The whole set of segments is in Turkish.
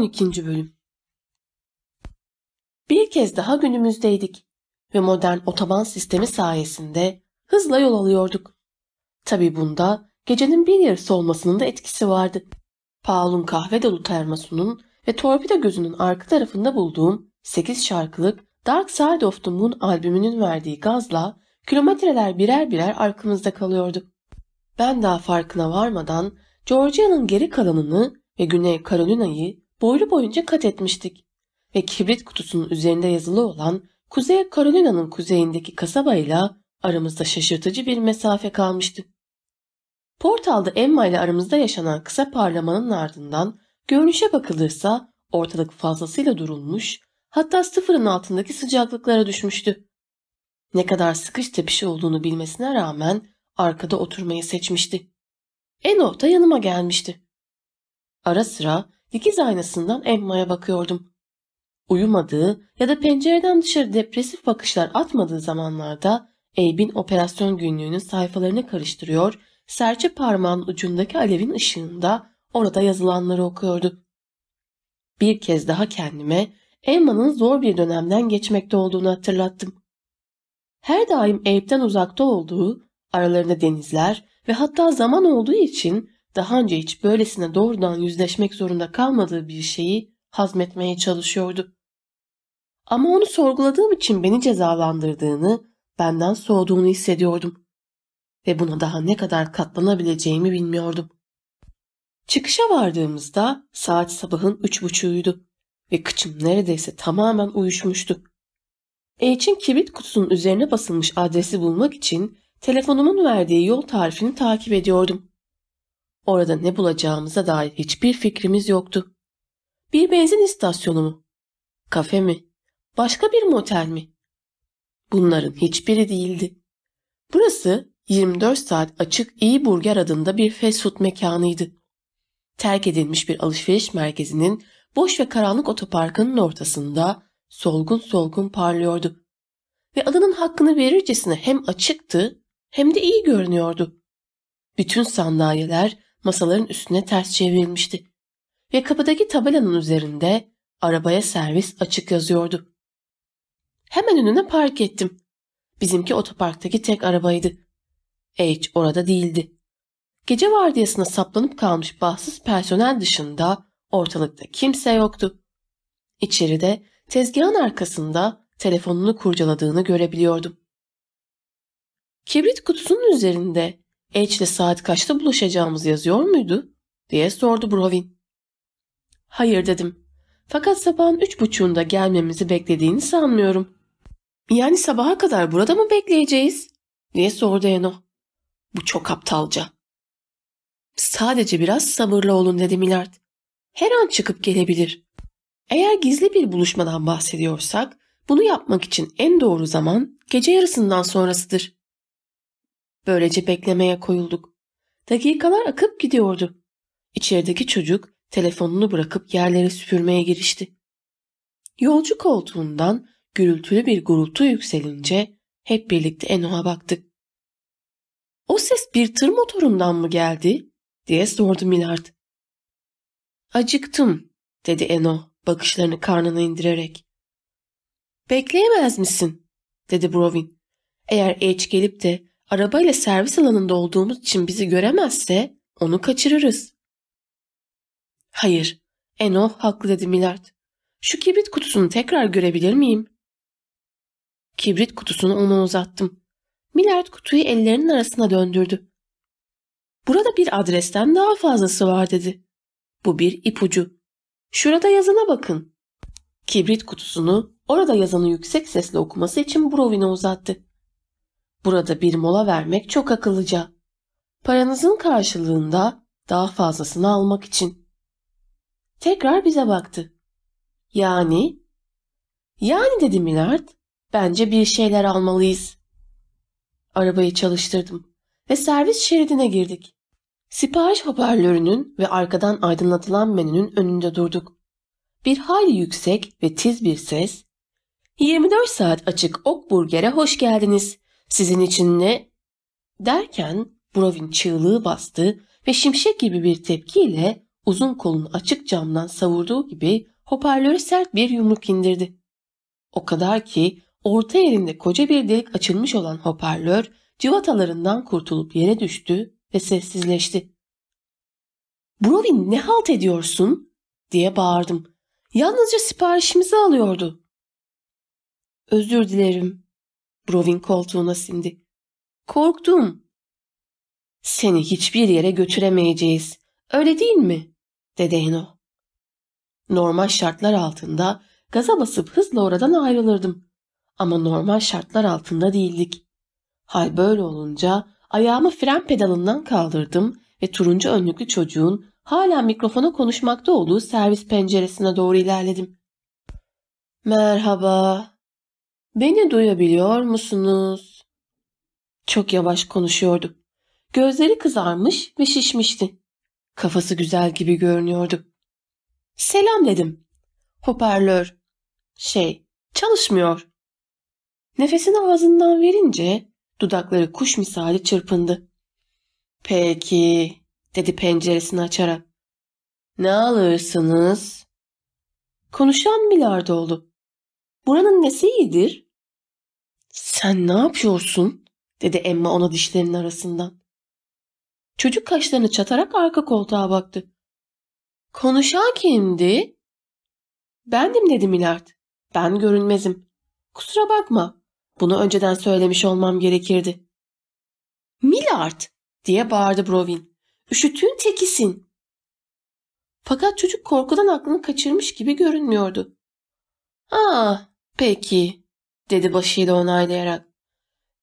12. Bölüm Bir kez daha günümüzdeydik ve modern otoban sistemi sayesinde hızla yol alıyorduk. Tabi bunda gecenin bir yarısı olmasının da etkisi vardı. Paul'un kahve dolu termosunun ve torpido gözünün arka tarafında bulduğum 8 şarkılık Dark Side of the Moon albümünün verdiği gazla kilometreler birer birer arkamızda kalıyordu. Ben daha farkına varmadan Georgia'nın geri kalanını ve Güney Carolina'yı boylu boyunca kat etmiştik ve kibrit kutusunun üzerinde yazılı olan Kuzey Carolina'nın kuzeyindeki kasabayla aramızda şaşırtıcı bir mesafe kalmıştı. Portal'da Emma ile aramızda yaşanan kısa parlamanın ardından görünüşe bakılırsa ortalık fazlasıyla durulmuş, hatta sıfırın altındaki sıcaklıklara düşmüştü. Ne kadar sıkış tepişi olduğunu bilmesine rağmen arkada oturmayı seçmişti. Eno da yanıma gelmişti. Ara sıra dikiz aynasından Emma'ya bakıyordum. Uyumadığı ya da pencereden dışarı depresif bakışlar atmadığı zamanlarda Abe'in operasyon günlüğünün sayfalarını karıştırıyor, serçe parmağın ucundaki alevin ışığında orada yazılanları okuyordu. Bir kez daha kendime Emma'nın zor bir dönemden geçmekte olduğunu hatırlattım. Her daim Abe'den uzakta olduğu, aralarında denizler ve hatta zaman olduğu için daha önce hiç böylesine doğrudan yüzleşmek zorunda kalmadığı bir şeyi hazmetmeye çalışıyordu. Ama onu sorguladığım için beni cezalandırdığını, benden soğuduğunu hissediyordum. Ve buna daha ne kadar katlanabileceğimi bilmiyordum. Çıkışa vardığımızda saat sabahın üç buçuğuydu ve kıçım neredeyse tamamen uyuşmuştu. H'in kibrit kutusunun üzerine basılmış adresi bulmak için telefonumun verdiği yol tarifini takip ediyordum. Orada ne bulacağımıza dair hiçbir fikrimiz yoktu. Bir benzin istasyonu mu? Kafe mi? Başka bir motel mi? Bunların hiçbiri değildi. Burası 24 saat açık iyi burger adında bir fast food mekanıydı. Terk edilmiş bir alışveriş merkezinin boş ve karanlık otoparkının ortasında solgun solgun parlıyordu. Ve adının hakkını verircesine hem açıktı hem de iyi görünüyordu. Bütün sandalyeler masaların üstüne ters çevrilmişti. Ve kapıdaki tabelanın üzerinde arabaya servis açık yazıyordu. Hemen önüne park ettim. Bizimki otoparktaki tek arabaydı. H orada değildi. Gece vardiyasına saplanıp kalmış bahtsız personel dışında ortalıkta kimse yoktu. İçeride tezgahın arkasında telefonunu kurcaladığını görebiliyordum. Kibrit kutusunun üzerinde İle saat kaçta buluşacağımız yazıyor muydu? diye sordu Brovin. Hayır dedim. Fakat sabahın üç buçuğunda gelmemizi beklediğini sanmıyorum. Yani sabaha kadar burada mı bekleyeceğiz? diye sordu Eno. Bu çok aptalca. Sadece biraz sabırlı olun dedi Millard. Her an çıkıp gelebilir. Eğer gizli bir buluşmadan bahsediyorsak bunu yapmak için en doğru zaman gece yarısından sonrasıdır. Böylece beklemeye koyulduk. Dakikalar akıp gidiyordu. İçerideki çocuk telefonunu bırakıp yerlere süpürmeye girişti. Yolcu koltuğundan gürültülü bir gurultu yükselince hep birlikte Eno'ya baktık. O ses bir tır motorundan mı geldi? diye sordu Millard. Acıktım dedi Eno bakışlarını karnına indirerek. Bekleyemez misin? dedi Brovin. Eğer H gelip de arabayla servis alanında olduğumuz için bizi göremezse onu kaçırırız. Hayır, Eno haklı dedi Millard. Şu kibrit kutusunu tekrar görebilir miyim? Kibrit kutusunu ona uzattım. Millard kutuyu ellerinin arasına döndürdü. Burada bir adresten daha fazlası var dedi. Bu bir ipucu. Şurada yazana bakın. Kibrit kutusunu orada yazanı yüksek sesle okuması için Brovin'e uzattı. Burada bir mola vermek çok akıllıca. Paranızın karşılığında daha fazlasını almak için. Tekrar bize baktı. Yani? Yani dedi Millard. Bence bir şeyler almalıyız. Arabayı çalıştırdım ve servis şeridine girdik. Sipariş hoparlörünün ve arkadan aydınlatılan menünün önünde durduk. Bir hayli yüksek ve tiz bir ses, 24 saat açık ok burgere hoş geldiniz. Sizin için ne? Derken Brovin çığlığı bastı ve şimşek gibi bir tepkiyle uzun kolunu açık camdan savurduğu gibi hoparlöre sert bir yumruk indirdi. O kadar ki orta yerinde koca bir delik açılmış olan hoparlör civatalarından kurtulup yere düştü ve sessizleşti. Brovin ne halt ediyorsun? diye bağırdım. Yalnızca siparişimizi alıyordu. Özür dilerim. Brovin koltuğuna sindi. Korktum. Seni hiçbir yere götüremeyeceğiz. Öyle değil mi? dedi Eno. Normal şartlar altında gaza basıp hızla oradan ayrılırdım. Ama normal şartlar altında değildik. Hal böyle olunca ayağımı fren pedalından kaldırdım ve turuncu önlüklü çocuğun hala mikrofona konuşmakta olduğu servis penceresine doğru ilerledim. Merhaba. Beni duyabiliyor musunuz? Çok yavaş konuşuyordu. Gözleri kızarmış ve şişmişti. Kafası güzel gibi görünüyordu. Selam dedim. Hoparlör. Şey, çalışmıyor. Nefesini ağzından verince dudakları kuş misali çırpındı. Peki, dedi penceresini açarak. Ne alırsınız? Konuşan Milardoğlu. Buranın nesi iyidir? Sen ne yapıyorsun? dedi Emma ona dişlerinin arasından. Çocuk kaşlarını çatarak arka koltuğa baktı. Konuşan kimdi? Bendim dedi Milard. Ben görünmezim. Kusura bakma. Bunu önceden söylemiş olmam gerekirdi. Milard diye bağırdı Brovin. Üşütün tekisin. Fakat çocuk korkudan aklını kaçırmış gibi görünmüyordu. Ah peki dedi başıyla onaylayarak.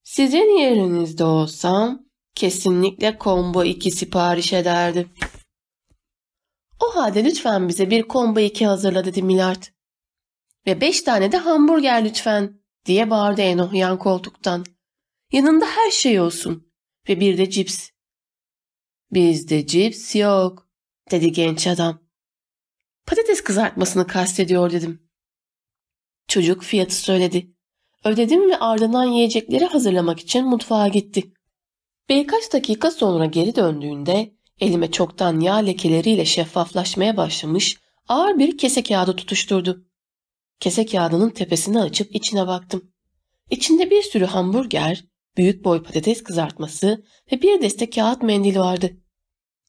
Sizin yerinizde olsam kesinlikle combo 2 sipariş ederdim. O halde lütfen bize bir combo 2 hazırla dedi Milard. Ve beş tane de hamburger lütfen diye bağırdı Enoh yan koltuktan. Yanında her şey olsun ve bir de cips. Bizde cips yok dedi genç adam. Patates kızartmasını kastediyor dedim. Çocuk fiyatı söyledi. Ödedim ve ardından yiyecekleri hazırlamak için mutfağa gitti. Birkaç dakika sonra geri döndüğünde elime çoktan yağ lekeleriyle şeffaflaşmaya başlamış ağır bir kese kağıdı tutuşturdu. Kese kağıdının tepesini açıp içine baktım. İçinde bir sürü hamburger, büyük boy patates kızartması ve bir deste kağıt mendil vardı.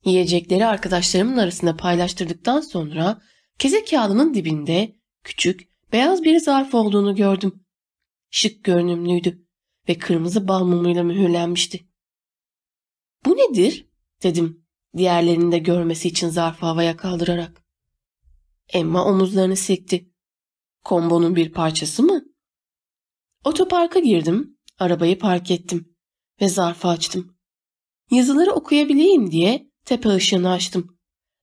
Yiyecekleri arkadaşlarımın arasında paylaştırdıktan sonra kese kağıdının dibinde küçük, beyaz bir zarf olduğunu gördüm. Şık görünümlüydü ve kırmızı bal mumuyla mühürlenmişti. Bu nedir? dedim diğerlerinin de görmesi için zarfı havaya kaldırarak. Emma omuzlarını silkti. Kombonun bir parçası mı? Otoparka girdim, arabayı park ettim ve zarfı açtım. Yazıları okuyabileyim diye tepe ışığını açtım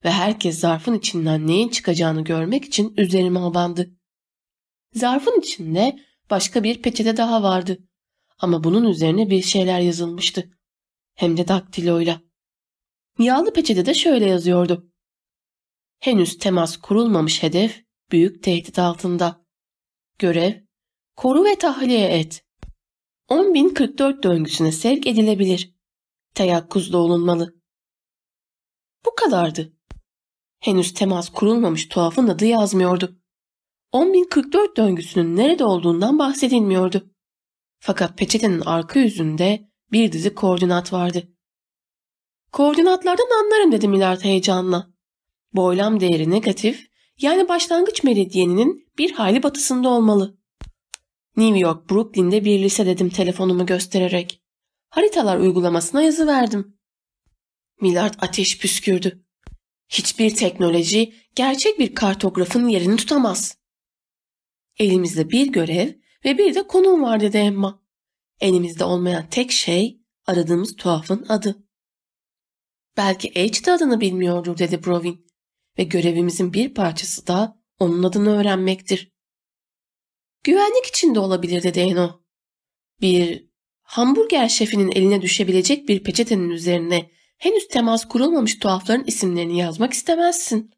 ve herkes zarfın içinden neyin çıkacağını görmek için üzerime abandı. Zarfın içinde başka bir peçete daha vardı ama bunun üzerine bir şeyler yazılmıştı. Hem de daktiloyla. Yağlı peçetede şöyle yazıyordu. Henüz temas kurulmamış hedef büyük tehdit altında. Görev, koru ve tahliye et. 10.044 döngüsüne sevk edilebilir. Teyakkuzda olunmalı. Bu kadardı. Henüz temas kurulmamış tuhafın adı yazmıyordu. 10.044 döngüsünün nerede olduğundan bahsedilmiyordu. Fakat peçetenin arka yüzünde bir dizi koordinat vardı. Koordinatlardan anlarım dedi Milard heyecanla. Boylam değeri negatif, yani başlangıç meridyeninin bir hayli batısında olmalı. New York, Brooklyn'de bir lise dedim telefonumu göstererek. Haritalar uygulamasına yazı verdim. Millard ateş püskürdü. Hiçbir teknoloji gerçek bir kartografın yerini tutamaz. Elimizde bir görev ve bir de konum var dedi Emma. Elimizde olmayan tek şey aradığımız tuhafın adı. Belki H de adını bilmiyordur dedi Brovin ve görevimizin bir parçası da onun adını öğrenmektir. Güvenlik için de olabilir dedi Eno. Bir hamburger şefinin eline düşebilecek bir peçetenin üzerine henüz temas kurulmamış tuhafların isimlerini yazmak istemezsin.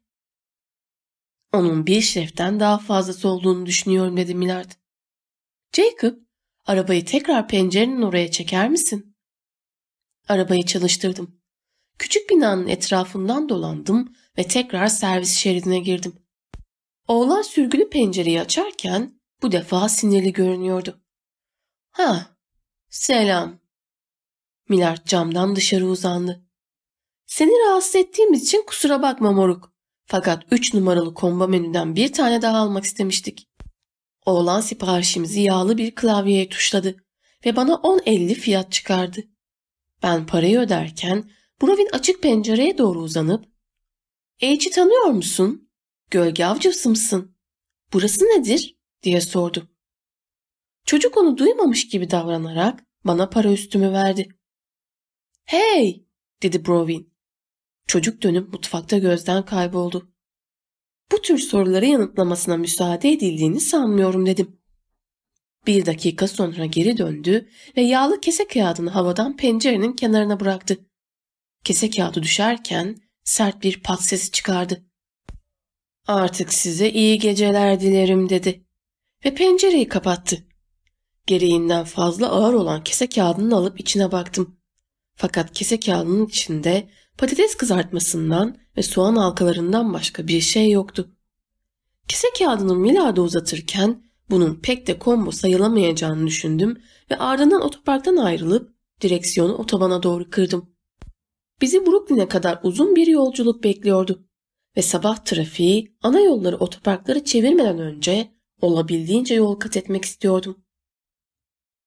Onun bir şeften daha fazlası olduğunu düşünüyorum dedi Millard. Jacob, arabayı tekrar pencerenin oraya çeker misin? Arabayı çalıştırdım. Küçük binanın etrafından dolandım ve tekrar servis şeridine girdim. Oğlan sürgülü pencereyi açarken bu defa sinirli görünüyordu. Ha, selam. Milard camdan dışarı uzandı. Seni rahatsız ettiğimiz için kusura bakma moruk. Fakat üç numaralı komba menüden bir tane daha almak istemiştik. Oğlan siparişimizi yağlı bir klavyeye tuşladı ve bana 10.50 fiyat çıkardı. Ben parayı öderken Brovin açık pencereye doğru uzanıp ''Age'i tanıyor musun? Gölge avcısı mısın? Burası nedir?'' diye sordu. Çocuk onu duymamış gibi davranarak bana para üstümü verdi. ''Hey!'' dedi Brovin. Çocuk dönüp mutfakta gözden kayboldu. Bu tür soruları yanıtlamasına müsaade edildiğini sanmıyorum dedim. Bir dakika sonra geri döndü ve yağlı kese kağıdını havadan pencerenin kenarına bıraktı. Kese kağıdı düşerken sert bir pat sesi çıkardı. Artık size iyi geceler dilerim dedi ve pencereyi kapattı. Gereğinden fazla ağır olan kese kağıdını alıp içine baktım. Fakat kese kağıdının içinde patates kızartmasından ve soğan halkalarından başka bir şey yoktu. Kese kağıdını Milad'a uzatırken bunun pek de kombo sayılamayacağını düşündüm ve ardından otoparktan ayrılıp direksiyonu otobana doğru kırdım. Bizi Brooklyn'e kadar uzun bir yolculuk bekliyordu ve sabah trafiği ana yolları otoparkları çevirmeden önce olabildiğince yol kat etmek istiyordum.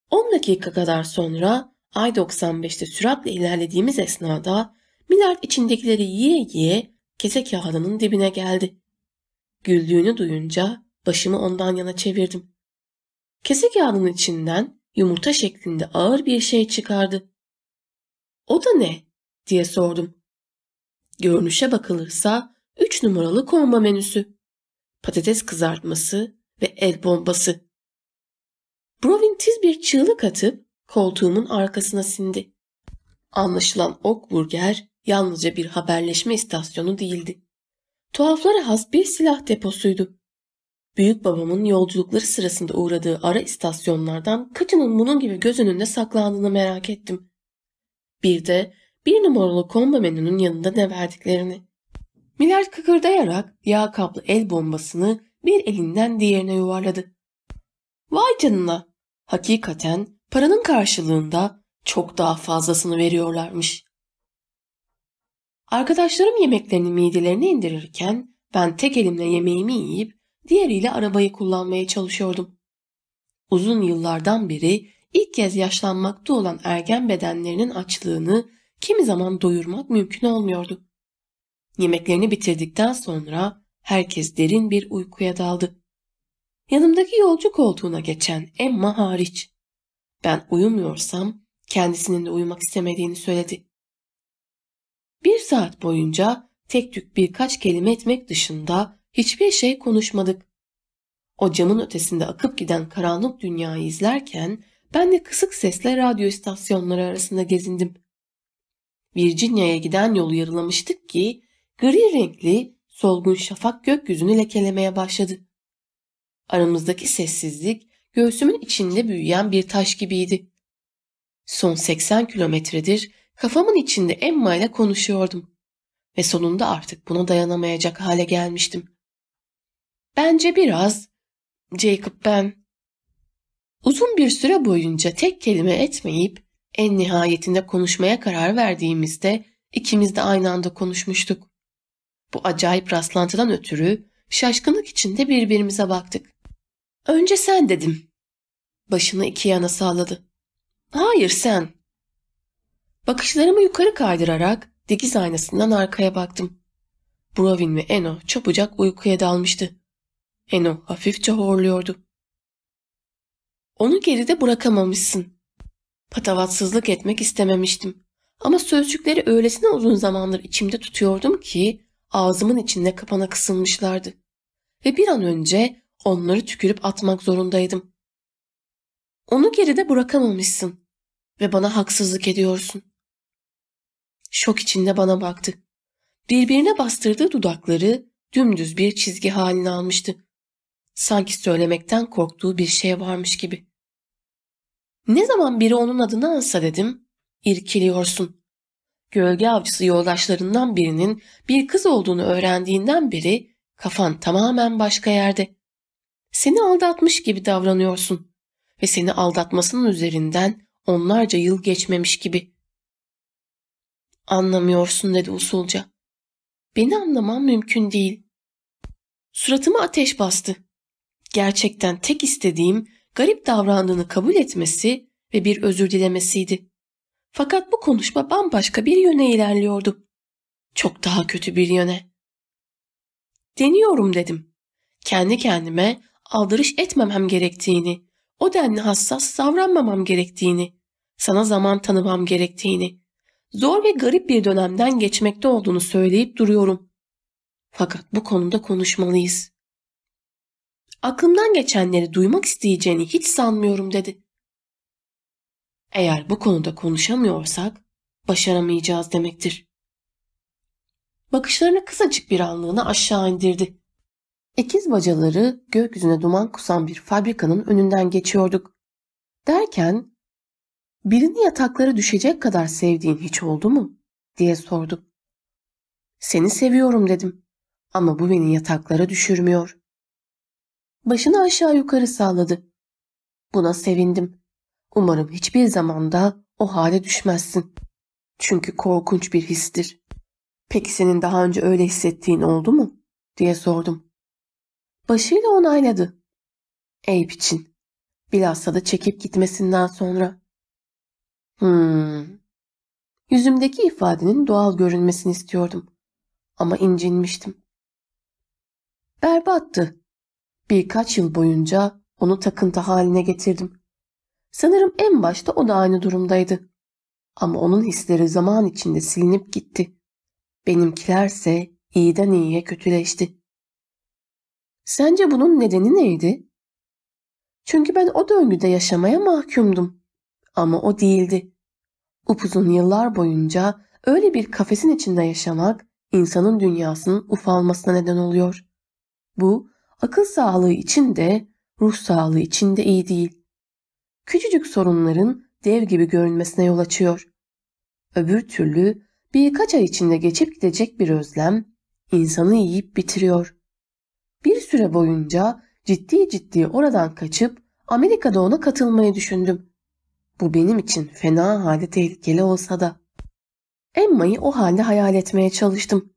10 dakika kadar sonra I-95'te süratle ilerlediğimiz esnada Millard içindekileri yiye yiye kese kağıdının dibine geldi. Güldüğünü duyunca başımı ondan yana çevirdim. Kese kağıdının içinden yumurta şeklinde ağır bir şey çıkardı. O da ne? diye sordum. Görünüşe bakılırsa üç numaralı komba menüsü. Patates kızartması ve el bombası. Brovin tiz bir çığlık atıp koltuğumun arkasına sindi. Anlaşılan ok burger yalnızca bir haberleşme istasyonu değildi. Tuhaflara has bir silah deposuydu. Büyük babamın yolculukları sırasında uğradığı ara istasyonlardan kaçının bunun gibi göz önünde saklandığını merak ettim. Bir de bir numaralı komba menünün yanında ne verdiklerini. Milard kıkırdayarak yağ kaplı el bombasını bir elinden diğerine yuvarladı. Vay canına! Hakikaten paranın karşılığında çok daha fazlasını veriyorlarmış. Arkadaşlarım yemeklerini midelerine indirirken ben tek elimle yemeğimi yiyip diğeriyle arabayı kullanmaya çalışıyordum. Uzun yıllardan beri ilk kez yaşlanmakta olan ergen bedenlerinin açlığını kimi zaman doyurmak mümkün olmuyordu. Yemeklerini bitirdikten sonra herkes derin bir uykuya daldı. Yanımdaki yolcu koltuğuna geçen Emma hariç. Ben uyumuyorsam kendisinin de uyumak istemediğini söyledi. Bir saat boyunca tek tük birkaç kelime etmek dışında hiçbir şey konuşmadık. O camın ötesinde akıp giden karanlık dünyayı izlerken ben de kısık sesle radyo istasyonları arasında gezindim. Virginia'ya giden yolu yarılamıştık ki gri renkli solgun şafak gökyüzünü lekelemeye başladı. Aramızdaki sessizlik göğsümün içinde büyüyen bir taş gibiydi. Son 80 kilometredir kafamın içinde Emma ile konuşuyordum ve sonunda artık buna dayanamayacak hale gelmiştim. Bence biraz, Jacob ben. Uzun bir süre boyunca tek kelime etmeyip en nihayetinde konuşmaya karar verdiğimizde ikimiz de aynı anda konuşmuştuk. Bu acayip rastlantıdan ötürü şaşkınlık içinde birbirimize baktık. Önce sen dedim. Başını iki yana salladı. Hayır sen. Bakışlarımı yukarı kaydırarak dikiz aynasından arkaya baktım. Brovin ve Eno çabucak uykuya dalmıştı. Eno hafifçe horluyordu. Onu geride bırakamamışsın. Patavatsızlık etmek istememiştim. Ama sözcükleri öylesine uzun zamandır içimde tutuyordum ki ağzımın içinde kapana kısılmışlardı. Ve bir an önce onları tükürüp atmak zorundaydım. Onu geride bırakamamışsın ve bana haksızlık ediyorsun. Şok içinde bana baktı. Birbirine bastırdığı dudakları dümdüz bir çizgi halini almıştı. Sanki söylemekten korktuğu bir şey varmış gibi. Ne zaman biri onun adını ansa dedim, irkiliyorsun. Gölge avcısı yoldaşlarından birinin bir kız olduğunu öğrendiğinden beri kafan tamamen başka yerde. Seni aldatmış gibi davranıyorsun ve seni aldatmasının üzerinden onlarca yıl geçmemiş gibi. Anlamıyorsun dedi usulca. Beni anlamam mümkün değil. Suratıma ateş bastı. Gerçekten tek istediğim garip davrandığını kabul etmesi ve bir özür dilemesiydi. Fakat bu konuşma bambaşka bir yöne ilerliyordu. Çok daha kötü bir yöne. Deniyorum dedim. Kendi kendime aldırış etmemem gerektiğini, o denli hassas davranmamam gerektiğini, sana zaman tanımam gerektiğini, zor ve garip bir dönemden geçmekte olduğunu söyleyip duruyorum. Fakat bu konuda konuşmalıyız. Aklımdan geçenleri duymak isteyeceğini hiç sanmıyorum dedi. Eğer bu konuda konuşamıyorsak başaramayacağız demektir. Bakışlarını kısacık bir anlığına aşağı indirdi. İkiz bacaları gökyüzüne duman kusan bir fabrikanın önünden geçiyorduk. Derken birini yataklara düşecek kadar sevdiğin hiç oldu mu? diye sordu. Seni seviyorum dedim ama bu beni yataklara düşürmüyor. Başını aşağı yukarı salladı. Buna sevindim. Umarım hiçbir zamanda o hale düşmezsin. Çünkü korkunç bir histir. Peki senin daha önce öyle hissettiğin oldu mu? diye sordum. Başıyla onayladı. Eyüp için. Bilhassa da çekip gitmesinden sonra. Hmm. Yüzümdeki ifadenin doğal görünmesini istiyordum. Ama incinmiştim. Berbattı. Birkaç yıl boyunca onu takıntı haline getirdim. Sanırım en başta o da aynı durumdaydı. Ama onun hisleri zaman içinde silinip gitti. Benimkilerse iyiden iyiye kötüleşti. Sence bunun nedeni neydi? Çünkü ben o döngüde yaşamaya mahkumdum. Ama o değildi. Upuzun yıllar boyunca öyle bir kafesin içinde yaşamak insanın dünyasının ufalmasına neden oluyor. Bu akıl sağlığı için de ruh sağlığı için de iyi değil. Küçücük sorunların dev gibi görünmesine yol açıyor. Öbür türlü birkaç ay içinde geçip gidecek bir özlem insanı yiyip bitiriyor. Bir süre boyunca ciddi ciddi oradan kaçıp Amerika'da ona katılmayı düşündüm. Bu benim için fena halde tehlikeli olsa da. Emma'yı o halde hayal etmeye çalıştım.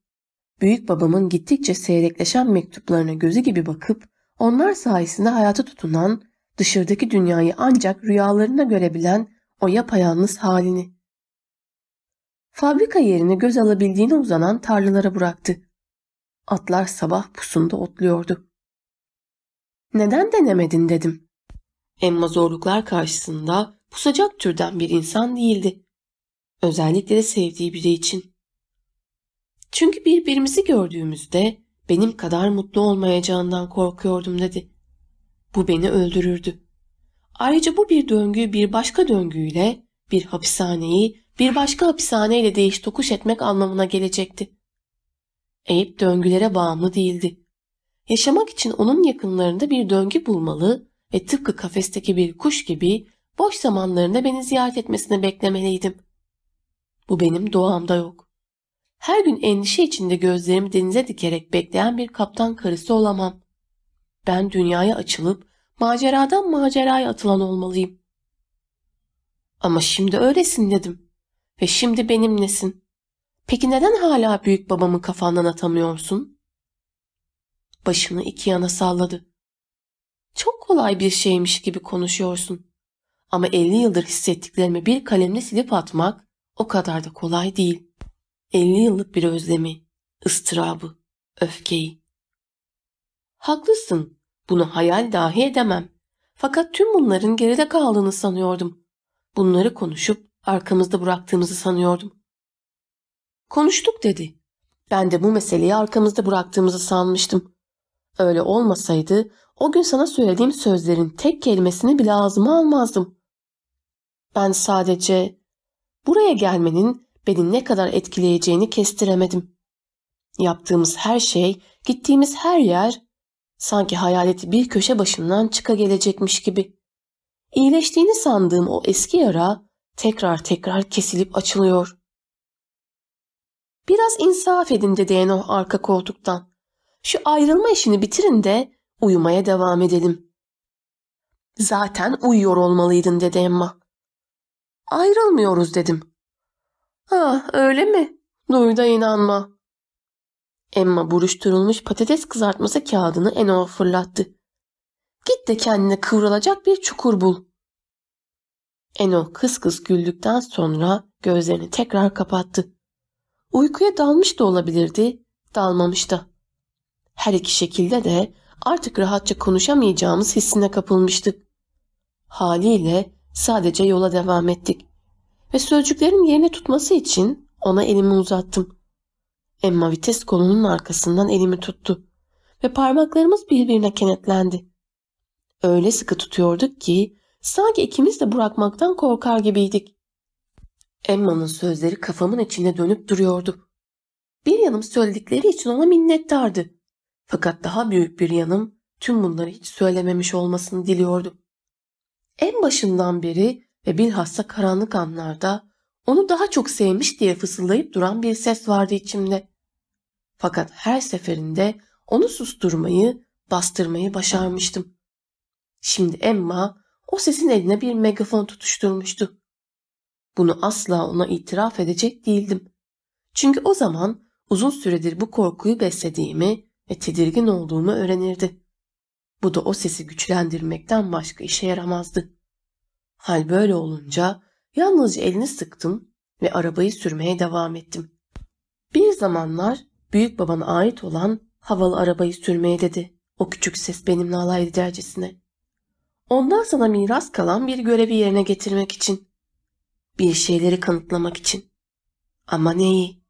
Büyük babamın gittikçe seyrekleşen mektuplarına gözü gibi bakıp onlar sayesinde hayata tutunan, dışarıdaki dünyayı ancak rüyalarında görebilen o yapayalnız halini. Fabrika yerini göz alabildiğine uzanan tarlalara bıraktı. Atlar sabah pusunda otluyordu. Neden denemedin dedim. Emma zorluklar karşısında pusacak türden bir insan değildi. Özellikle de sevdiği biri için. Çünkü birbirimizi gördüğümüzde benim kadar mutlu olmayacağından korkuyordum dedi. Bu beni öldürürdü. Ayrıca bu bir döngüyü bir başka döngüyle, bir hapishaneyi bir başka hapishaneyle değiş tokuş etmek anlamına gelecekti. Eyüp döngülere bağımlı değildi. Yaşamak için onun yakınlarında bir döngü bulmalı ve tıpkı kafesteki bir kuş gibi boş zamanlarında beni ziyaret etmesini beklemeliydim. Bu benim doğamda yok. Her gün endişe içinde gözlerimi denize dikerek bekleyen bir kaptan karısı olamam. Ben dünyaya açılıp maceradan maceraya atılan olmalıyım. Ama şimdi öylesin dedim. Ve şimdi benimlesin. Peki neden hala büyük babamı kafandan atamıyorsun? Başını iki yana salladı. Çok kolay bir şeymiş gibi konuşuyorsun. Ama 50 yıldır hissettiklerimi bir kalemle silip atmak o kadar da kolay değil. 50 yıllık bir özlemi, ıstırabı, öfkeyi. Haklısın. Bunu hayal dahi edemem. Fakat tüm bunların geride kaldığını sanıyordum. Bunları konuşup arkamızda bıraktığımızı sanıyordum. Konuştuk dedi. Ben de bu meseleyi arkamızda bıraktığımızı sanmıştım. Öyle olmasaydı o gün sana söylediğim sözlerin tek kelimesini bile ağzıma almazdım. Ben sadece buraya gelmenin beni ne kadar etkileyeceğini kestiremedim. Yaptığımız her şey, gittiğimiz her yer sanki hayaleti bir köşe başından çıka gelecekmiş gibi. İyileştiğini sandığım o eski yara tekrar tekrar kesilip açılıyor. Biraz insaf edin dedi Eno arka koltuktan. Şu ayrılma işini bitirin de uyumaya devam edelim. Zaten uyuyor olmalıydın dedi Emma. Ayrılmıyoruz dedim. Ah öyle mi? Duy da inanma. Emma buruşturulmuş patates kızartması kağıdını Eno'ya fırlattı. Git de kendine kıvrılacak bir çukur bul. Eno kıs kıs güldükten sonra gözlerini tekrar kapattı. Uykuya dalmış da olabilirdi, dalmamış da. Her iki şekilde de artık rahatça konuşamayacağımız hissine kapılmıştık. Haliyle sadece yola devam ettik. Ve sözcüklerin yerine tutması için ona elimi uzattım. Emma vites kolunun arkasından elimi tuttu ve parmaklarımız birbirine kenetlendi. Öyle sıkı tutuyorduk ki sanki ikimiz de bırakmaktan korkar gibiydik. Emma'nın sözleri kafamın içine dönüp duruyordu. Bir yanım söyledikleri için ona minnettardı. Fakat daha büyük bir yanım tüm bunları hiç söylememiş olmasını diliyordu. En başından beri ve bilhassa karanlık anlarda onu daha çok sevmiş diye fısıldayıp duran bir ses vardı içimde. Fakat her seferinde onu susturmayı, bastırmayı başarmıştım. Şimdi Emma o sesin eline bir megafon tutuşturmuştu. Bunu asla ona itiraf edecek değildim. Çünkü o zaman uzun süredir bu korkuyu beslediğimi ve tedirgin olduğumu öğrenirdi. Bu da o sesi güçlendirmekten başka işe yaramazdı. Hal böyle olunca yalnızca elini sıktım ve arabayı sürmeye devam ettim. Bir zamanlar büyük babana ait olan havalı arabayı sürmeye dedi o küçük ses benimle alay edercesine. Ondan sana miras kalan bir görevi yerine getirmek için. Bir şeyleri kanıtlamak için. Ama neyi?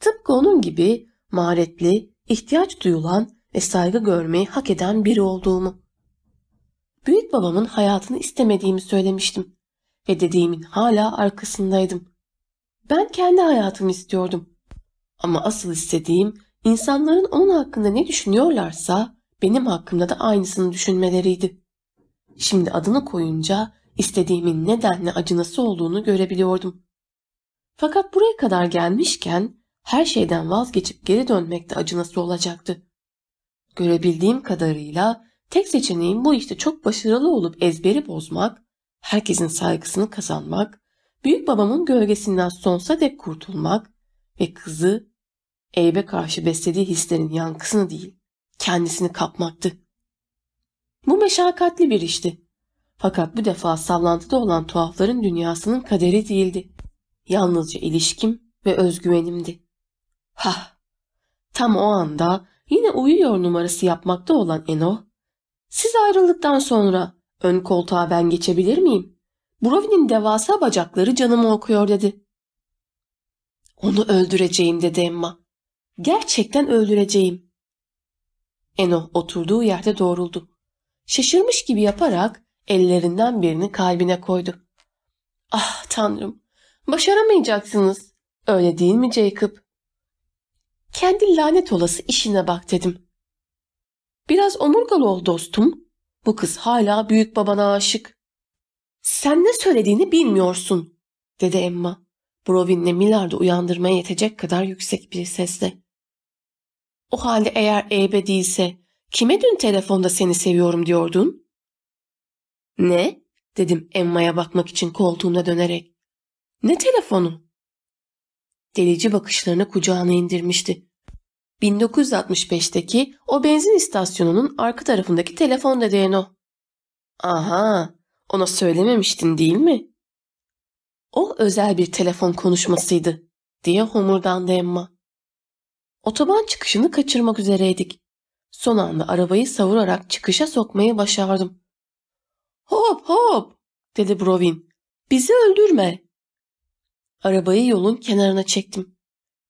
Tıpkı onun gibi maharetli, ihtiyaç duyulan ve saygı görmeyi hak eden biri olduğumu. Büyük babamın hayatını istemediğimi söylemiştim ve dediğimin hala arkasındaydım. Ben kendi hayatımı istiyordum. Ama asıl istediğim insanların onun hakkında ne düşünüyorlarsa benim hakkımda da aynısını düşünmeleriydi. Şimdi adını koyunca istediğimin nedenle acınası olduğunu görebiliyordum. Fakat buraya kadar gelmişken her şeyden vazgeçip geri dönmekte acınası olacaktı. Görebildiğim kadarıyla tek seçeneğim bu işte çok başarılı olup ezberi bozmak, herkesin saygısını kazanmak, büyük babamın gölgesinden sonsa dek kurtulmak ve kızı Eyüp'e karşı beslediği hislerin yankısını değil, kendisini kapmaktı. Bu meşakkatli bir işti. Fakat bu defa sallantıda olan tuhafların dünyasının kaderi değildi. Yalnızca ilişkim ve özgüvenimdi. Hah! Tam o anda yine uyuyor numarası yapmakta olan Eno, siz ayrıldıktan sonra ön koltuğa ben geçebilir miyim? Brovin'in devasa bacakları canımı okuyor dedi. Onu öldüreceğim dedi Emma. Gerçekten öldüreceğim. Eno oturduğu yerde doğruldu. Şaşırmış gibi yaparak ellerinden birini kalbine koydu. Ah tanrım, başaramayacaksınız. Öyle değil mi Jacob? Kendi lanet olası işine bak dedim. Biraz omurgalı ol dostum. Bu kız hala büyük babana aşık. Sen ne söylediğini bilmiyorsun, dedi Emma. Brovin'le Millard'ı uyandırmaya yetecek kadar yüksek bir sesle. O halde eğer Eybe değilse kime dün telefonda seni seviyorum diyordun? Ne? dedim Emma'ya bakmak için koltuğuna dönerek. Ne telefonu? Delici bakışlarını kucağına indirmişti. 1965'teki o benzin istasyonunun arka tarafındaki telefon dedi o. Aha, ona söylememiştin değil mi? O özel bir telefon konuşmasıydı diye homurdandı Emma. Otoban çıkışını kaçırmak üzereydik. Son anda arabayı savurarak çıkışa sokmayı başardım. Hop hop dedi Brovin. Bizi öldürme. Arabayı yolun kenarına çektim.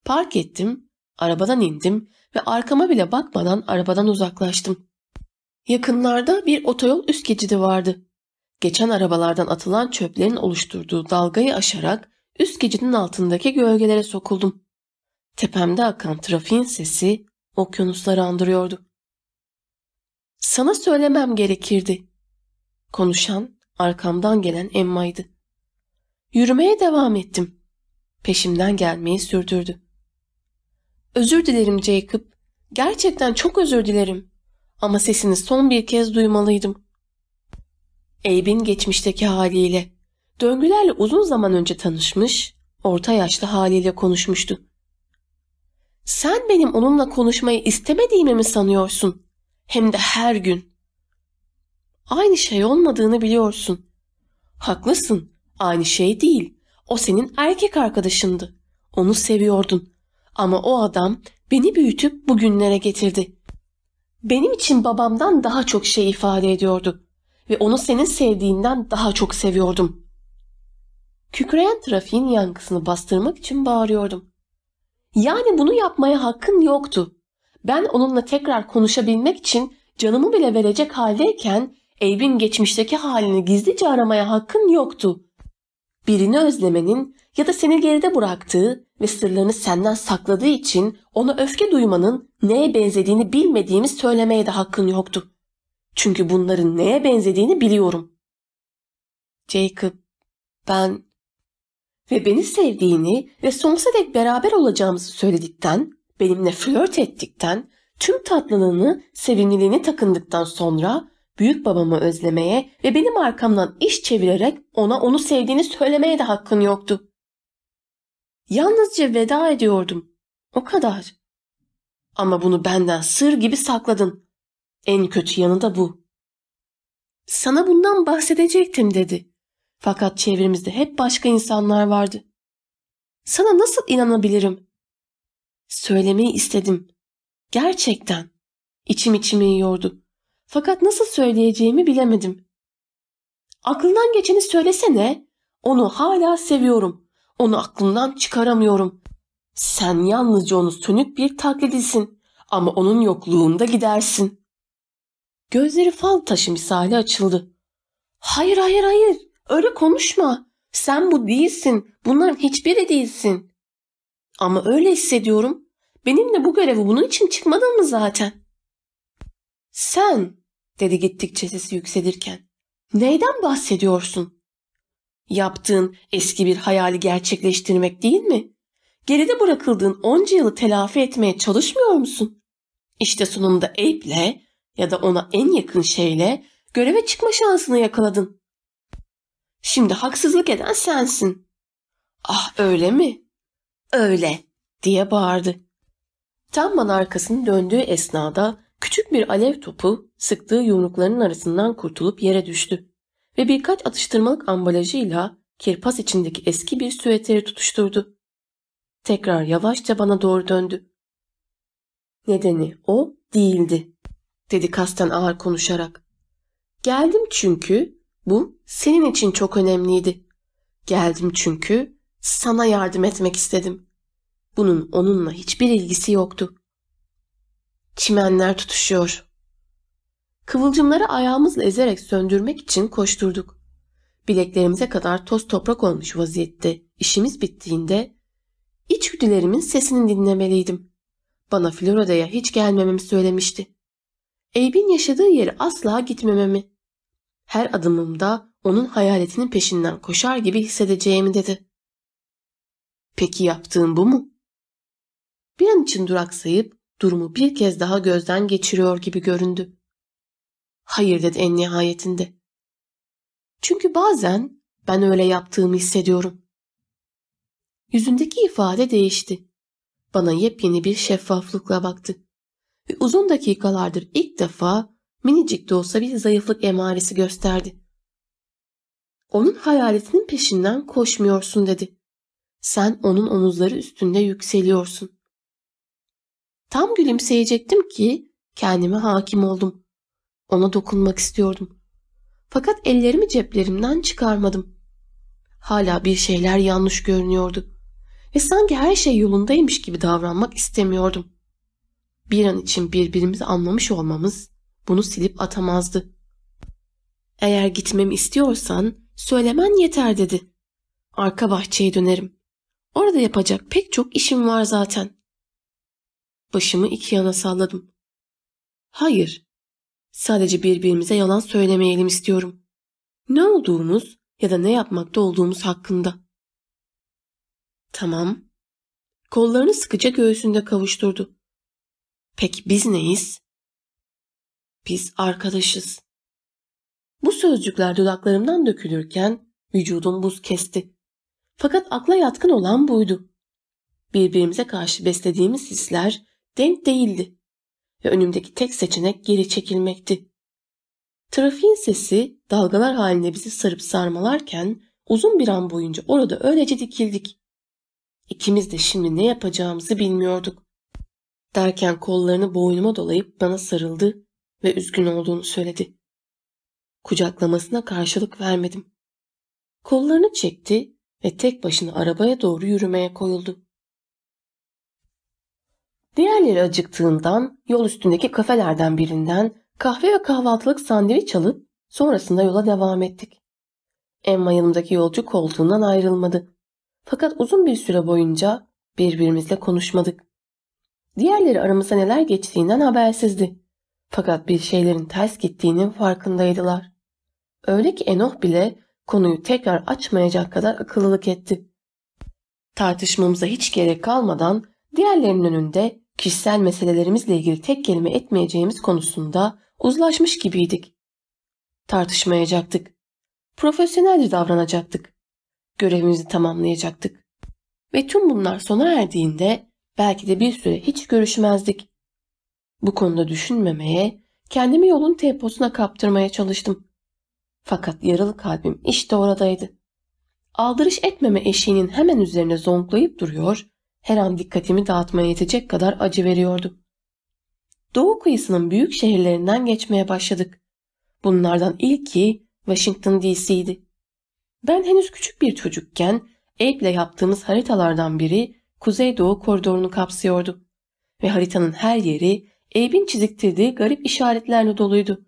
Park ettim, arabadan indim ve arkama bile bakmadan arabadan uzaklaştım. Yakınlarda bir otoyol üst geçidi vardı. Geçen arabalardan atılan çöplerin oluşturduğu dalgayı aşarak üst geçidin altındaki gölgelere sokuldum. Tepemde akan trafiğin sesi okyanusları andırıyordu. Sana söylemem gerekirdi. Konuşan arkamdan gelen Emma'ydı. Yürümeye devam ettim. Peşimden gelmeyi sürdürdü. Özür dilerim Jacob. Gerçekten çok özür dilerim. Ama sesini son bir kez duymalıydım. Abe'in geçmişteki haliyle, döngülerle uzun zaman önce tanışmış, orta yaşlı haliyle konuşmuştu. Sen benim onunla konuşmayı istemediğimi mi sanıyorsun? Hem de her gün. Aynı şey olmadığını biliyorsun. Haklısın, aynı şey değil. O senin erkek arkadaşındı. Onu seviyordun. Ama o adam beni büyütüp bugünlere getirdi. Benim için babamdan daha çok şey ifade ediyordu ve onu senin sevdiğinden daha çok seviyordum. Kükreyen trafiğin yankısını bastırmak için bağırıyordum. Yani bunu yapmaya hakkın yoktu. Ben onunla tekrar konuşabilmek için canımı bile verecek haldeyken Abe'in geçmişteki halini gizlice aramaya hakkın yoktu. Birini özlemenin ya da seni geride bıraktığı ve sırlarını senden sakladığı için ona öfke duymanın neye benzediğini bilmediğimi söylemeye de hakkın yoktu. Çünkü bunların neye benzediğini biliyorum. Jacob, ben ve beni sevdiğini ve sonsuza dek beraber olacağımızı söyledikten, benimle flört ettikten, tüm tatlılığını, sevimliliğini takındıktan sonra büyük babamı özlemeye ve benim arkamdan iş çevirerek ona onu sevdiğini söylemeye de hakkın yoktu. Yalnızca veda ediyordum. O kadar. Ama bunu benden sır gibi sakladın. En kötü yanı da bu. Sana bundan bahsedecektim dedi. Fakat çevremizde hep başka insanlar vardı. Sana nasıl inanabilirim? Söylemeyi istedim. Gerçekten. İçim içimi yiyordu. Fakat nasıl söyleyeceğimi bilemedim. Aklından geçeni söylesene. Onu hala seviyorum. Onu aklımdan çıkaramıyorum. Sen yalnızca onu sönük bir taklidisin. Ama onun yokluğunda gidersin. Gözleri fal taşı misali açıldı. Hayır hayır hayır. Öyle konuşma. Sen bu değilsin. Bunların hiçbiri değilsin. Ama öyle hissediyorum. Benimle bu görevi bunun için çıkmadın mı zaten? Sen, dedi gittikçe sesi yükselirken. Neyden bahsediyorsun? Yaptığın eski bir hayali gerçekleştirmek değil mi? Geride bırakıldığın onca yılı telafi etmeye çalışmıyor musun? İşte sonunda Abe'le ya da ona en yakın şeyle göreve çıkma şansını yakaladın. Şimdi haksızlık eden sensin. Ah öyle mi? Öyle diye bağırdı. Tam bana arkasını döndüğü esnada küçük bir alev topu sıktığı yumruklarının arasından kurtulup yere düştü ve birkaç atıştırmalık ambalajıyla kirpas içindeki eski bir süveteri tutuşturdu. Tekrar yavaşça bana doğru döndü. Nedeni o değildi, dedi kasten ağır konuşarak. Geldim çünkü bu senin için çok önemliydi. Geldim çünkü sana yardım etmek istedim. Bunun onunla hiçbir ilgisi yoktu. Çimenler tutuşuyor. Kıvılcımları ayağımızla ezerek söndürmek için koşturduk. Bileklerimize kadar toz toprak olmuş vaziyette işimiz bittiğinde içgüdülerimin sesini dinlemeliydim. Bana Florida'ya hiç gelmememi söylemişti. Abe'in yaşadığı yere asla gitmememi. Her adımımda onun hayaletinin peşinden koşar gibi hissedeceğimi dedi. Peki yaptığım bu mu? Bir an için duraksayıp durumu bir kez daha gözden geçiriyor gibi göründü. Hayır dedi en nihayetinde. Çünkü bazen ben öyle yaptığımı hissediyorum. Yüzündeki ifade değişti. Bana yepyeni bir şeffaflıkla baktı. Ve uzun dakikalardır ilk defa minicik de olsa bir zayıflık emaresi gösterdi. Onun hayaletinin peşinden koşmuyorsun dedi. Sen onun omuzları üstünde yükseliyorsun. Tam gülümseyecektim ki kendime hakim oldum. Ona dokunmak istiyordum. Fakat ellerimi ceplerimden çıkarmadım. Hala bir şeyler yanlış görünüyordu. Ve sanki her şey yolundaymış gibi davranmak istemiyordum. Bir an için birbirimizi anlamış olmamız bunu silip atamazdı. Eğer gitmemi istiyorsan söylemen yeter dedi. Arka bahçeye dönerim. Orada yapacak pek çok işim var zaten. Başımı iki yana salladım. Hayır. Sadece birbirimize yalan söylemeyelim istiyorum. Ne olduğumuz ya da ne yapmakta olduğumuz hakkında. Tamam. Kollarını sıkıca göğsünde kavuşturdu. Peki biz neyiz? Biz arkadaşız. Bu sözcükler dudaklarımdan dökülürken vücudum buz kesti. Fakat akla yatkın olan buydu. Birbirimize karşı beslediğimiz hisler denk değildi ve önümdeki tek seçenek geri çekilmekti. Trafiğin sesi dalgalar halinde bizi sarıp sarmalarken uzun bir an boyunca orada öylece dikildik. İkimiz de şimdi ne yapacağımızı bilmiyorduk. Derken kollarını boynuma dolayıp bana sarıldı ve üzgün olduğunu söyledi. Kucaklamasına karşılık vermedim. Kollarını çekti ve tek başına arabaya doğru yürümeye koyuldu. Diğerleri acıktığından yol üstündeki kafelerden birinden kahve ve kahvaltılık sandviç alıp sonrasında yola devam ettik. Emma yanımdaki yolcu koltuğundan ayrılmadı. Fakat uzun bir süre boyunca birbirimizle konuşmadık. Diğerleri aramızda neler geçtiğinden habersizdi. Fakat bir şeylerin ters gittiğinin farkındaydılar. Öyle ki Enoh bile konuyu tekrar açmayacak kadar akıllılık etti. Tartışmamıza hiç gerek kalmadan diğerlerinin önünde kişisel meselelerimizle ilgili tek kelime etmeyeceğimiz konusunda uzlaşmış gibiydik. Tartışmayacaktık. Profesyonelce davranacaktık. Görevimizi tamamlayacaktık. Ve tüm bunlar sona erdiğinde belki de bir süre hiç görüşmezdik. Bu konuda düşünmemeye, kendimi yolun temposuna kaptırmaya çalıştım. Fakat yaralı kalbim işte oradaydı. Aldırış etmeme eşiğinin hemen üzerine zonklayıp duruyor, her an dikkatimi dağıtmaya yetecek kadar acı veriyordu. Doğu kıyısının büyük şehirlerinden geçmeye başladık. Bunlardan ilki Washington DC'ydi. Ben henüz küçük bir çocukken Abe'le yaptığımız haritalardan biri Kuzeydoğu koridorunu kapsıyordu. Ve haritanın her yeri Abe'in çiziktirdiği garip işaretlerle doluydu.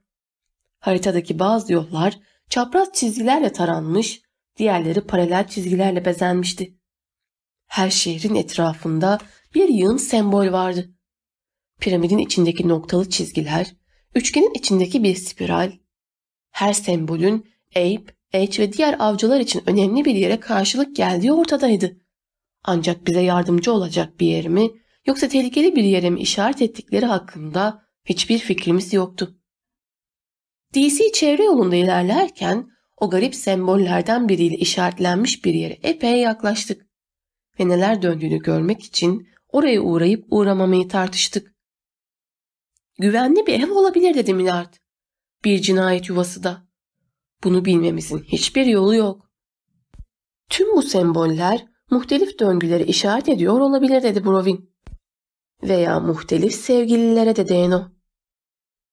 Haritadaki bazı yollar çapraz çizgilerle taranmış, diğerleri paralel çizgilerle bezenmişti. Her şehrin etrafında bir yığın sembol vardı. Piramidin içindeki noktalı çizgiler, üçgenin içindeki bir spiral, her sembolün Ape, H ve diğer avcılar için önemli bir yere karşılık geldiği ortadaydı. Ancak bize yardımcı olacak bir yer mi yoksa tehlikeli bir yere mi işaret ettikleri hakkında hiçbir fikrimiz yoktu. DC çevre yolunda ilerlerken o garip sembollerden biriyle işaretlenmiş bir yere epey yaklaştık ve neler döndüğünü görmek için oraya uğrayıp uğramamayı tartıştık. Güvenli bir ev olabilir dedi Millard. Bir cinayet yuvası da. Bunu bilmemizin hiçbir yolu yok. Tüm bu semboller muhtelif döngülere işaret ediyor olabilir dedi Brovin. Veya muhtelif sevgililere dedi Eno.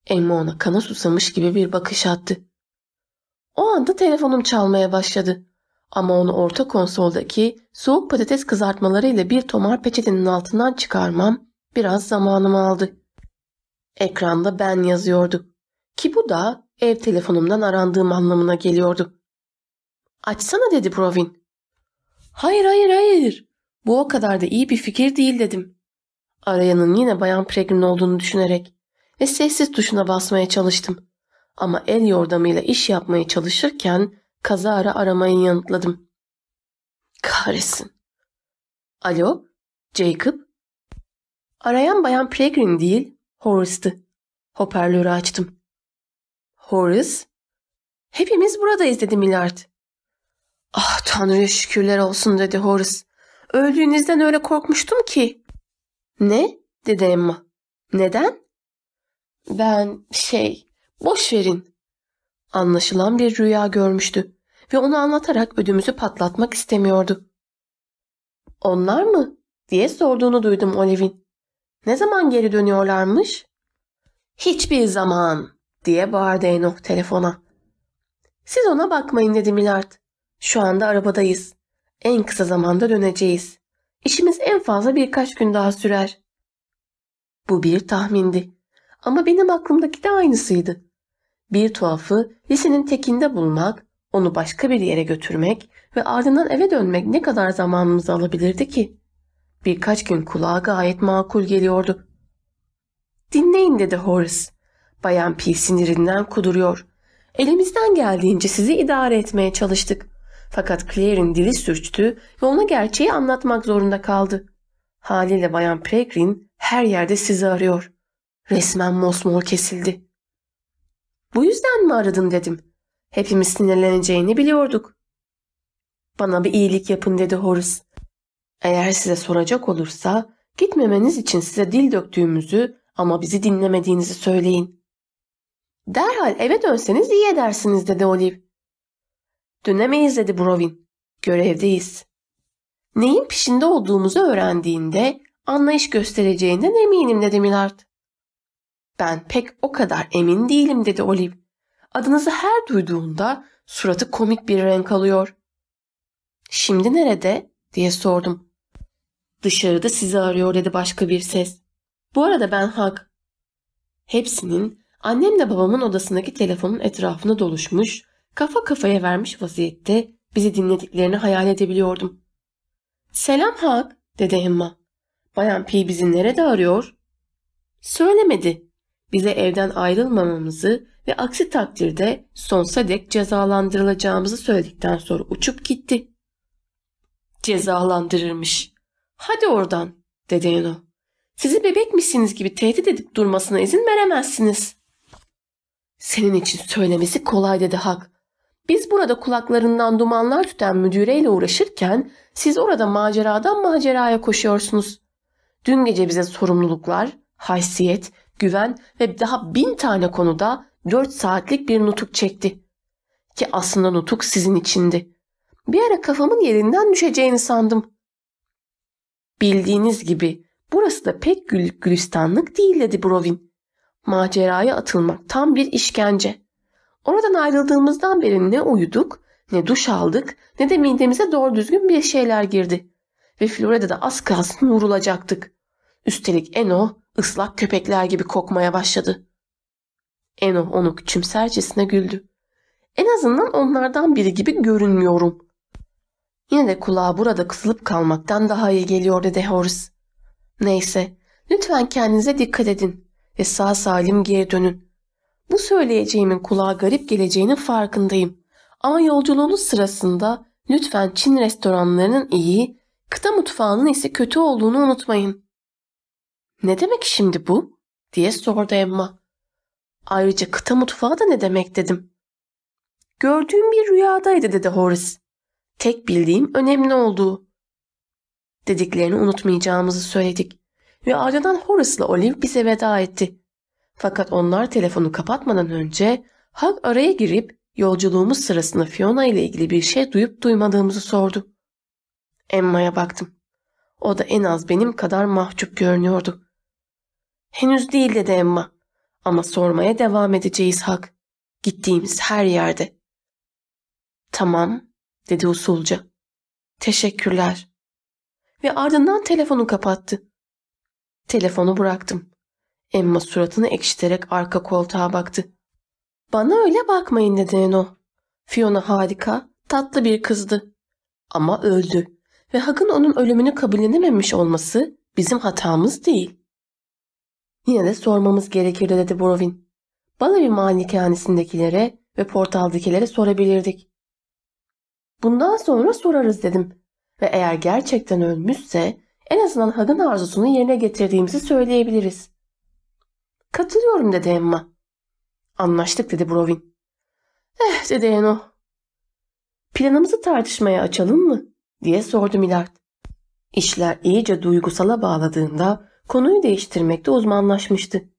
Emma ona kana susamış gibi bir bakış attı. O anda telefonum çalmaya başladı. Ama onu orta konsoldaki soğuk patates kızartmalarıyla bir tomar peçetenin altından çıkarmam biraz zamanımı aldı. Ekranda ben yazıyordu. Ki bu da ev telefonumdan arandığım anlamına geliyordu. Açsana dedi Provin. Hayır hayır hayır. Bu o kadar da iyi bir fikir değil dedim. Arayanın yine Bayan Pregrin olduğunu düşünerek ve sessiz tuşuna basmaya çalıştım. Ama el yordamıyla iş yapmaya çalışırken kazara aramayı yanıtladım. Kahretsin. Alo, Jacob? Arayan Bayan Pregrin değil, Horace'tı. Hoparlörü açtım. Horace? Hepimiz buradayız dedi Millard. Ah Tanrı'ya şükürler olsun dedi Horace. Öldüğünüzden öyle korkmuştum ki. Ne? dedi Emma. Neden? Ben şey, boş verin. Anlaşılan bir rüya görmüştü ve onu anlatarak ödümüzü patlatmak istemiyordu. Onlar mı? diye sorduğunu duydum Olive'in. Ne zaman geri dönüyorlarmış? Hiçbir zaman diye bağırdı Enoch telefona. Siz ona bakmayın dedi Millard. Şu anda arabadayız. En kısa zamanda döneceğiz. İşimiz en fazla birkaç gün daha sürer. Bu bir tahmindi. Ama benim aklımdaki de aynısıydı. Bir tuhafı lisenin tekinde bulmak, onu başka bir yere götürmek ve ardından eve dönmek ne kadar zamanımızı alabilirdi ki? Birkaç gün kulağa gayet makul geliyordu. Dinleyin dedi Horace. Bayan P sinirinden kuduruyor. Elimizden geldiğince sizi idare etmeye çalıştık. Fakat Claire'in dili sürçtü ve ona gerçeği anlatmak zorunda kaldı. Haliyle Bayan Pregrin her yerde sizi arıyor. Resmen mosmor kesildi. Bu yüzden mi aradın dedim. Hepimiz sinirleneceğini biliyorduk. Bana bir iyilik yapın dedi Horace. Eğer size soracak olursa gitmemeniz için size dil döktüğümüzü ama bizi dinlemediğinizi söyleyin. Derhal eve dönseniz iyi edersiniz dedi Olive. Dönemeyiz dedi Brovin. Görevdeyiz. Neyin peşinde olduğumuzu öğrendiğinde anlayış göstereceğinden eminim dedi Millard. Ben pek o kadar emin değilim dedi Olive. Adınızı her duyduğunda suratı komik bir renk alıyor. Şimdi nerede diye sordum. Dışarıda sizi arıyor dedi başka bir ses. Bu arada ben Hak. Hepsinin annemle babamın odasındaki telefonun etrafına doluşmuş, kafa kafaya vermiş vaziyette bizi dinlediklerini hayal edebiliyordum. Selam Hak dedi Emma. Bayan P bizi nerede arıyor? Söylemedi. Bize evden ayrılmamamızı ve aksi takdirde sonsuza dek cezalandırılacağımızı söyledikten sonra uçup gitti. Cezalandırırmış. Hadi oradan dedi Eno. Sizi bebek misiniz gibi tehdit edip durmasına izin veremezsiniz. Senin için söylemesi kolay dedi Hak. Biz burada kulaklarından dumanlar tüten müdüreyle uğraşırken siz orada maceradan maceraya koşuyorsunuz. Dün gece bize sorumluluklar, haysiyet, güven ve daha bin tane konuda dört saatlik bir nutuk çekti. Ki aslında nutuk sizin içindi. Bir ara kafamın yerinden düşeceğini sandım. Bildiğiniz gibi burası da pek güllük gülistanlık değil dedi Brovin. Maceraya atılmak tam bir işkence. Oradan ayrıldığımızdan beri ne uyuduk, ne duş aldık, ne de midemize doğru düzgün bir şeyler girdi. Ve Florida'da az kalsın vurulacaktık. Üstelik Eno ıslak köpekler gibi kokmaya başladı. Eno onu küçümsercesine güldü. En azından onlardan biri gibi görünmüyorum. Yine de kulağa burada kısılıp kalmaktan daha iyi geliyor dedi Horace. Neyse, lütfen kendinize dikkat edin ve sağ salim geri dönün. Bu söyleyeceğimin kulağa garip geleceğinin farkındayım. Ama yolculuğunuz sırasında lütfen Çin restoranlarının iyi, kıta mutfağının ise kötü olduğunu unutmayın. Ne demek şimdi bu? diye sordu Emma. Ayrıca kıta mutfağı da ne demek dedim. Gördüğüm bir rüyadaydı dedi Horace. Tek bildiğim önemli olduğu. Dediklerini unutmayacağımızı söyledik ve ardından Horace'la Olive bize veda etti. Fakat onlar telefonu kapatmadan önce Hug araya girip yolculuğumuz sırasında Fiona ile ilgili bir şey duyup duymadığımızı sordu. Emma'ya baktım. O da en az benim kadar mahcup görünüyordu. Henüz değil dedi Emma. Ama sormaya devam edeceğiz Hak. Gittiğimiz her yerde. Tamam dedi usulca. Teşekkürler. Ve ardından telefonu kapattı. Telefonu bıraktım. Emma suratını ekşiterek arka koltuğa baktı. Bana öyle bakmayın dedi Eno. Fiona harika, tatlı bir kızdı. Ama öldü ve Hag'ın onun ölümünü kabullenememiş olması bizim hatamız değil. Yine de sormamız gerekirdi dedi Borovin. Balavi malikanesindekilere ve portaldakilere sorabilirdik. Bundan sonra sorarız dedim. Ve eğer gerçekten ölmüşse en azından Hag'ın arzusunu yerine getirdiğimizi söyleyebiliriz. Katılıyorum dedi Emma. Anlaştık dedi Brovin. Eh dedi Eno. Planımızı tartışmaya açalım mı? diye sordu Millard. İşler iyice duygusala bağladığında konuyu değiştirmekte uzmanlaşmıştı.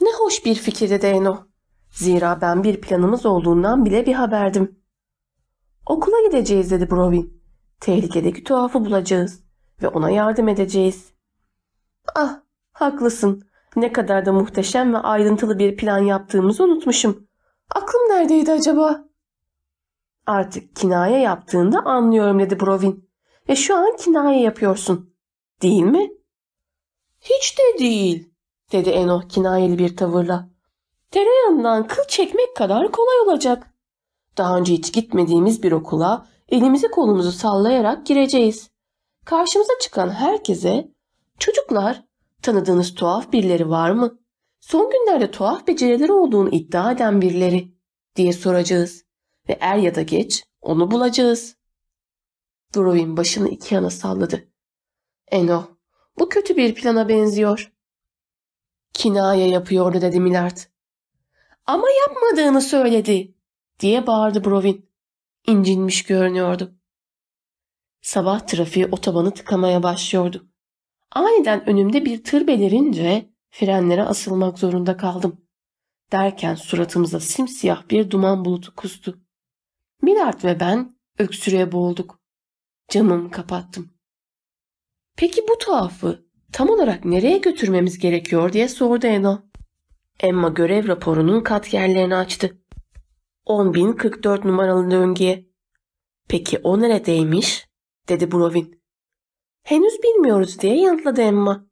Ne hoş bir fikir dedi Eno. Zira ben bir planımız olduğundan bile bir haberdim. Okula gideceğiz dedi Brovin. Tehlikedeki tuhafı bulacağız ve ona yardım edeceğiz. Ah haklısın. Ne kadar da muhteşem ve ayrıntılı bir plan yaptığımızı unutmuşum. Aklım neredeydi acaba? Artık kinaye yaptığında anlıyorum dedi Brovin. Ve şu an kinaye yapıyorsun. Değil mi? Hiç de değil dedi Eno kinayeli bir tavırla. Tereyağından kıl çekmek kadar kolay olacak. Daha önce hiç gitmediğimiz bir okula elimizi kolumuzu sallayarak gireceğiz. Karşımıza çıkan herkese çocuklar tanıdığınız tuhaf birileri var mı? Son günlerde tuhaf becerileri olduğunu iddia eden birileri diye soracağız ve er ya da geç Onu bulacağız. Durowin başını iki yana salladı. Eno, bu kötü bir plana benziyor. Kinaye yapıyordu dedi Millard. Ama yapmadığını söyledi diye bağırdı Brovin. İncinmiş görünüyordu. Sabah trafiği otobanı tıkamaya başlıyordu. Aniden önümde bir tır belirince frenlere asılmak zorunda kaldım. Derken suratımıza simsiyah bir duman bulutu kustu. Millard ve ben öksürüğe boğulduk. Camımı kapattım. Peki bu tuhafı tam olarak nereye götürmemiz gerekiyor diye sordu Eno. Emma görev raporunun kat yerlerini açtı. 10.044 numaralı döngüye. Peki o neredeymiş? dedi Brovin. Henüz bilmiyoruz diye yanıtladı Emma.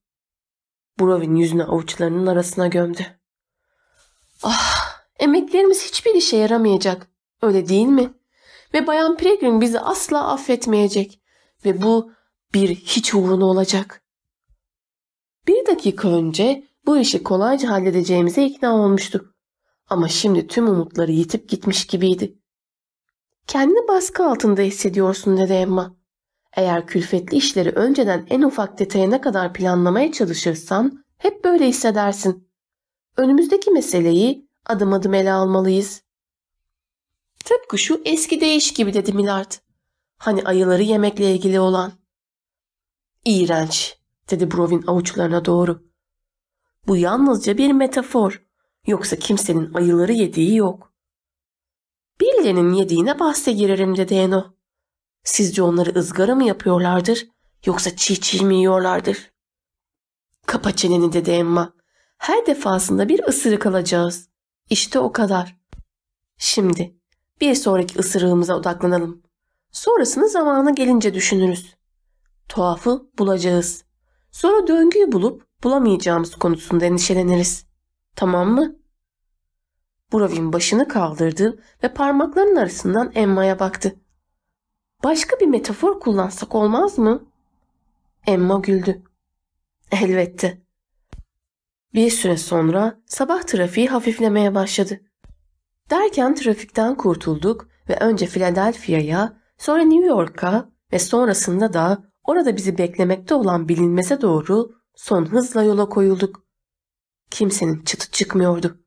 Brovin yüzünü avuçlarının arasına gömdü. Ah, emeklerimiz hiçbir işe yaramayacak. Öyle değil mi? Ve Bayan Peregrine bizi asla affetmeyecek. Ve bu bir hiç uğruna olacak. Bir dakika önce bu işi kolayca halledeceğimize ikna olmuştuk. Ama şimdi tüm umutları yitip gitmiş gibiydi. Kendini baskı altında hissediyorsun dedi Emma. Eğer külfetli işleri önceden en ufak detayına kadar planlamaya çalışırsan hep böyle hissedersin. Önümüzdeki meseleyi adım adım ele almalıyız. Tıpkı şu eski değiş gibi dedi Millard. Hani ayıları yemekle ilgili olan. İğrenç dedi Brovin avuçlarına doğru. Bu yalnızca bir metafor. Yoksa kimsenin ayıları yediği yok. Birilerinin yediğine bahse girerim dedi Eno. Sizce onları ızgara mı yapıyorlardır yoksa çiğ çiğ mi yiyorlardır? Kapa çeneni dedi Emma. Her defasında bir ısırık alacağız. İşte o kadar. Şimdi bir sonraki ısırığımıza odaklanalım. Sonrasını zamanı gelince düşünürüz. Tuhafı bulacağız. Sonra döngüyü bulup bulamayacağımız konusunda endişeleniriz. Tamam mı? Brovin başını kaldırdı ve parmaklarının arasından Emma'ya baktı. Başka bir metafor kullansak olmaz mı? Emma güldü. Elbette. Bir süre sonra sabah trafiği hafiflemeye başladı. Derken trafikten kurtulduk ve önce Philadelphia'ya, sonra New York'a ve sonrasında da orada bizi beklemekte olan bilinmese doğru son hızla yola koyulduk. Kimsenin çıtı çıkmıyordu.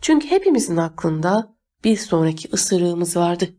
Çünkü hepimizin aklında bir sonraki ısırığımız vardı.